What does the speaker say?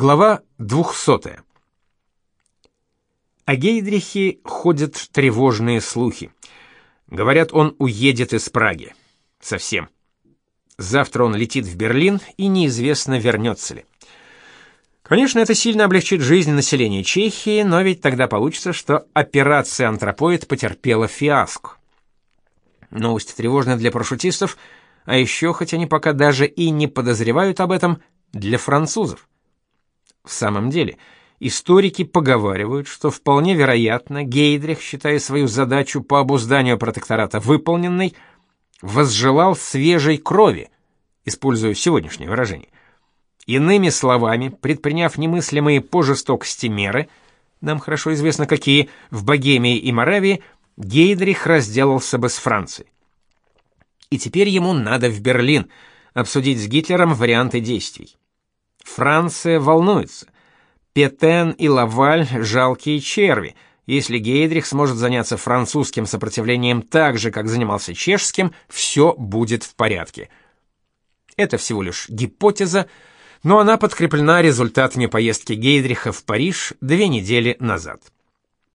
Глава 200. О Гейдрихе ходят тревожные слухи. Говорят, он уедет из Праги. Совсем. Завтра он летит в Берлин, и неизвестно, вернется ли. Конечно, это сильно облегчит жизнь населения Чехии, но ведь тогда получится, что операция «Антропоид» потерпела фиаско. Новость тревожная для парашютистов, а еще, хоть они пока даже и не подозревают об этом, для французов. В самом деле, историки поговаривают, что вполне вероятно, Гейдрих, считая свою задачу по обузданию протектората выполненной, возжелал свежей крови, используя сегодняшнее выражение. Иными словами, предприняв немыслимые по жестокости меры, нам хорошо известно какие, в Богемии и Моравии, Гейдрих разделался бы с Францией. И теперь ему надо в Берлин обсудить с Гитлером варианты действий. Франция волнуется. Петен и Лаваль — жалкие черви. Если Гейдрих сможет заняться французским сопротивлением так же, как занимался чешским, все будет в порядке. Это всего лишь гипотеза, но она подкреплена результатами поездки Гейдриха в Париж две недели назад.